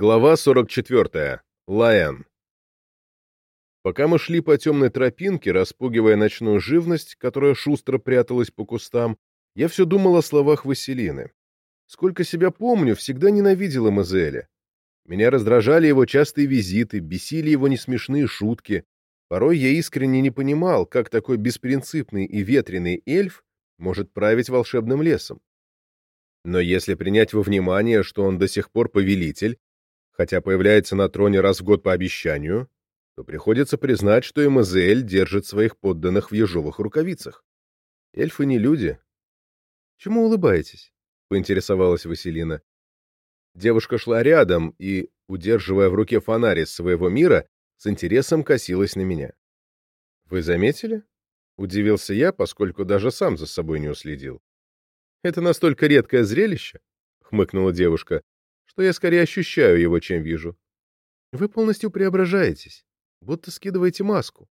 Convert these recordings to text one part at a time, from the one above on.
Глава 44. Лайон. Пока мы шли по темной тропинке, распугивая ночную живность, которая шустро пряталась по кустам, я все думал о словах Василины. Сколько себя помню, всегда ненавидела Мазеля. Меня раздражали его частые визиты, бесили его несмешные шутки. Порой я искренне не понимал, как такой беспринципный и ветреный эльф может править волшебным лесом. Но если принять во внимание, что он до сих пор повелитель, хотя появляется на троне раз в год по обещанию, то приходится признать, что и Мазель держит своих подданных в ежовых рукавицах. Эльфы не люди. «Чему улыбаетесь?» — поинтересовалась Василина. Девушка шла рядом и, удерживая в руке фонарь из своего мира, с интересом косилась на меня. «Вы заметили?» — удивился я, поскольку даже сам за собой не уследил. «Это настолько редкое зрелище», — хмыкнула девушка, что я скорее ощущаю его, чем вижу. Вы полностью преображаетесь, будто скидываете маску.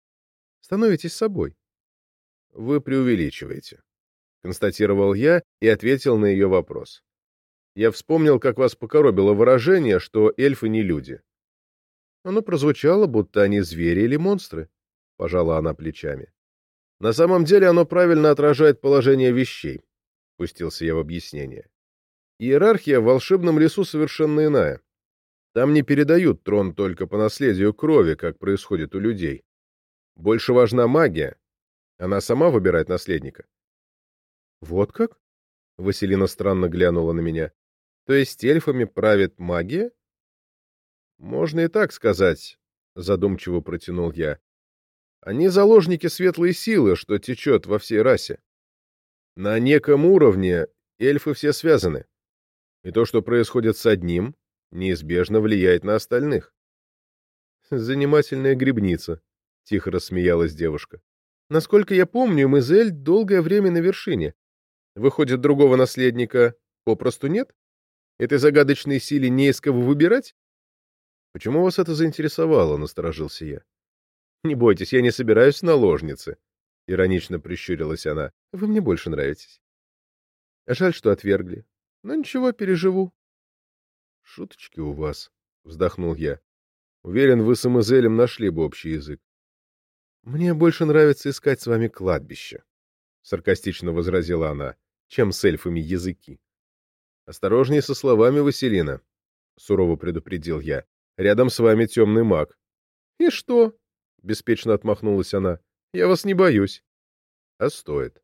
Становитесь собой. Вы преувеличиваете, — констатировал я и ответил на ее вопрос. Я вспомнил, как вас покоробило выражение, что эльфы не люди. Оно прозвучало, будто они звери или монстры, — пожала она плечами. На самом деле оно правильно отражает положение вещей, — пустился я в объяснение. Иерархия в волшебном лесу совершенно иная. Там не передают трон только по наследию крови, как происходит у людей. Больше важна магия. Она сама выбирает наследника. Вот как? Василина странно глянула на меня. То есть эльфами правит магия? Можно и так сказать, задумчиво протянул я. Они заложники светлой силы, что течет во всей расе. На неком уровне эльфы все связаны и то, что происходит с одним, неизбежно влияет на остальных. «Занимательная грибница», — тихо рассмеялась девушка. «Насколько я помню, Мизель долгое время на вершине. Выходит, другого наследника попросту нет? Этой загадочной силе не из кого выбирать?» «Почему вас это заинтересовало?» — насторожился я. «Не бойтесь, я не собираюсь в наложницы», — иронично прищурилась она. «Вы мне больше нравитесь». «Жаль, что отвергли. Но ничего, переживу. — Шуточки у вас, — вздохнул я. Уверен, вы с Эмазелем нашли бы общий язык. — Мне больше нравится искать с вами кладбище, — саркастично возразила она, — чем с эльфами языки. — Осторожнее со словами, Василина, — сурово предупредил я. — Рядом с вами темный маг. — И что? — беспечно отмахнулась она. — Я вас не боюсь. — А стоит.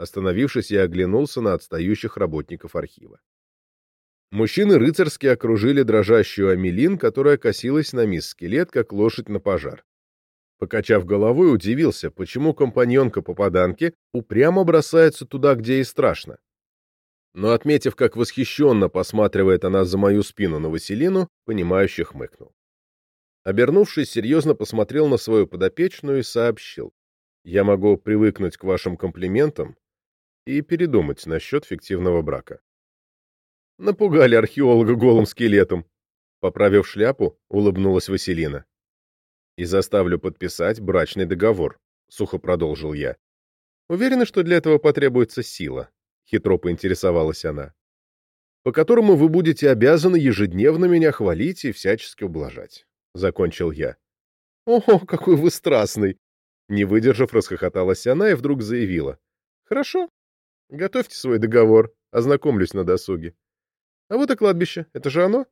Остановившись, я оглянулся на отстающих работников архива. Мужчины рыцарски окружили дрожащую Амелин, которая косилась на мисс Скелет, как лошадь на пожар. Покачав головой, удивился, почему компаньонка попаданки упрямо бросается туда, где и страшно. Но, отметив, как восхищенно посматривает она за мою спину на Василину, понимающе хмыкнул. Обернувшись, серьезно посмотрел на свою подопечную и сообщил. «Я могу привыкнуть к вашим комплиментам, и передумать насчет фиктивного брака. Напугали археолога голым скелетом. Поправив шляпу, улыбнулась Василина. «И заставлю подписать брачный договор», — сухо продолжил я. «Уверена, что для этого потребуется сила», — хитро поинтересовалась она, «по которому вы будете обязаны ежедневно меня хвалить и всячески ублажать», — закончил я. «Ого, какой вы страстный!» Не выдержав, расхохоталась она и вдруг заявила. «Хорошо, Готовьте свой договор, ознакомлюсь на досуге. А вот и кладбище, это же оно?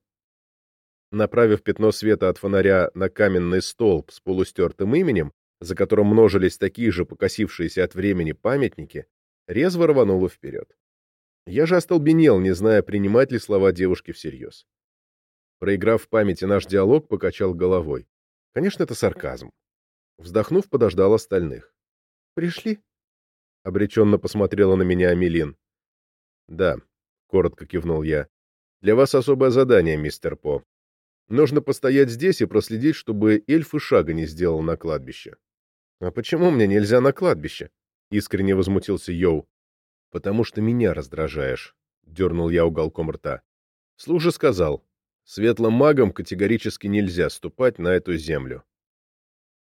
Направив пятно света от фонаря на каменный столб с полустертым именем, за которым множились такие же покосившиеся от времени памятники, резво рвануло вперед. Я же остолбенел, не зная, принимать ли слова девушки всерьез. Проиграв в памяти наш диалог, покачал головой. Конечно, это сарказм. Вздохнув, подождал остальных. «Пришли?» — обреченно посмотрела на меня Амелин. «Да», — коротко кивнул я. «Для вас особое задание, мистер По. Нужно постоять здесь и проследить, чтобы эльф и шага не сделал на кладбище». «А почему мне нельзя на кладбище?» — искренне возмутился Йоу. «Потому что меня раздражаешь», — дернул я уголком рта. Служа сказал, светлым магам категорически нельзя ступать на эту землю.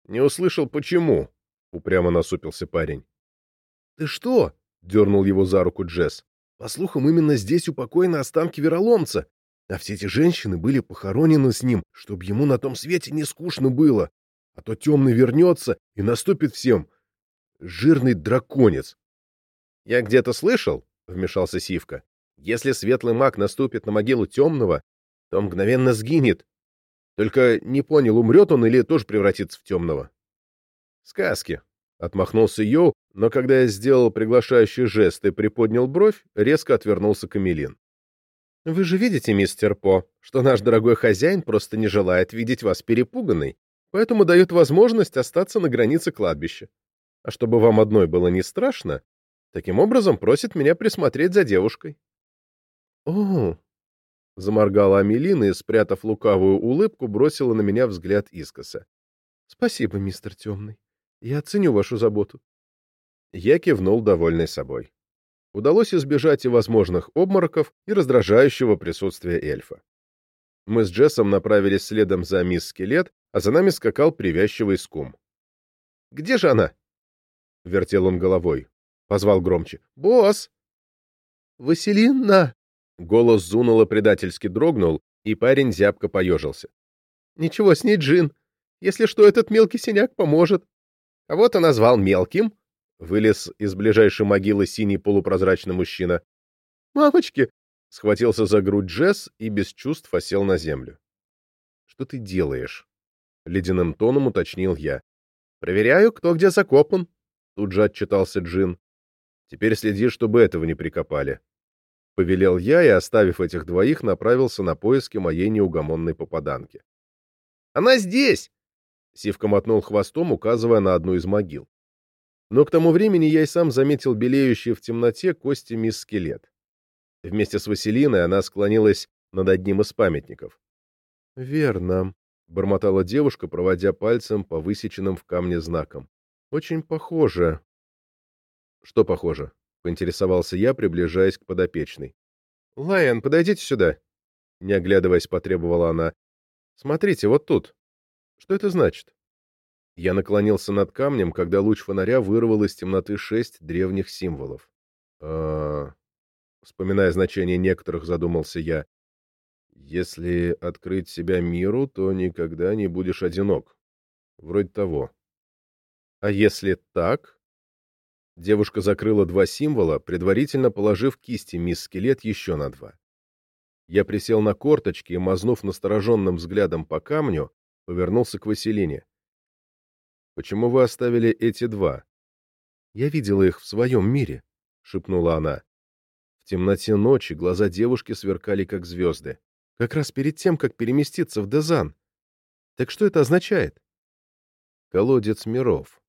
«Не услышал, почему?» — упрямо насупился парень. «Ты что?» — дернул его за руку Джесс. «По слухам, именно здесь упокоены останки вероломца. А все эти женщины были похоронены с ним, чтобы ему на том свете не скучно было. А то темный вернется и наступит всем. Жирный драконец. — Я где-то слышал, — вмешался Сивка, — если светлый маг наступит на могилу темного, то мгновенно сгинет. Только не понял, умрет он или тоже превратится в темного. — Сказки, — отмахнулся Йоу, но когда я сделал приглашающий жест и приподнял бровь, резко отвернулся Камелин. «Вы же видите, мистер По, что наш дорогой хозяин просто не желает видеть вас перепуганной, поэтому дает возможность остаться на границе кладбища. А чтобы вам одной было не страшно, таким образом просит меня присмотреть за девушкой». «О!» — заморгала Амелина и, спрятав лукавую улыбку, бросила на меня взгляд искоса. «Спасибо, мистер Темный. Я ценю вашу заботу. Я кивнул, довольный собой. Удалось избежать и возможных обмороков, и раздражающего присутствия эльфа. Мы с Джессом направились следом за мисс Скелет, а за нами скакал привязчивый скум. «Где же она?» — вертел он головой. Позвал громче. «Босс!» «Василина!» Голос Зунула предательски дрогнул, и парень зябко поежился. «Ничего с ней, Джин. Если что, этот мелкий синяк поможет». «А вот и назвал мелким», Вылез из ближайшей могилы синий полупрозрачный мужчина. «Мамочки!» — схватился за грудь Джесс и без чувств осел на землю. «Что ты делаешь?» — ледяным тоном уточнил я. «Проверяю, кто где закопан», — тут же отчитался Джин. «Теперь следи, чтобы этого не прикопали». Повелел я и, оставив этих двоих, направился на поиски моей неугомонной попаданки. «Она здесь!» — Сивка мотнул хвостом, указывая на одну из могил. Но к тому времени я и сам заметил белеющие в темноте кости мисс Скелет. Вместе с Василиной она склонилась над одним из памятников. «Верно», — бормотала девушка, проводя пальцем по высеченным в камне знакам. «Очень похоже». «Что похоже?» — поинтересовался я, приближаясь к подопечной. «Лайон, подойдите сюда!» Не оглядываясь, потребовала она. «Смотрите, вот тут. Что это значит?» Я наклонился над камнем, когда луч фонаря вырвал из темноты шесть древних символов. А... Вспоминая значение некоторых, задумался я. Если открыть себя миру, то никогда не будешь одинок. Вроде того. А если так? Девушка закрыла два символа, предварительно положив кисти мисс Скелет еще на два. Я присел на корточки и, мазнув настороженным взглядом по камню, повернулся к Василине. Почему вы оставили эти два? Я видела их в своем мире, шепнула она. В темноте ночи глаза девушки сверкали, как звезды. Как раз перед тем, как переместиться в Дезан. Так что это означает? Колодец миров.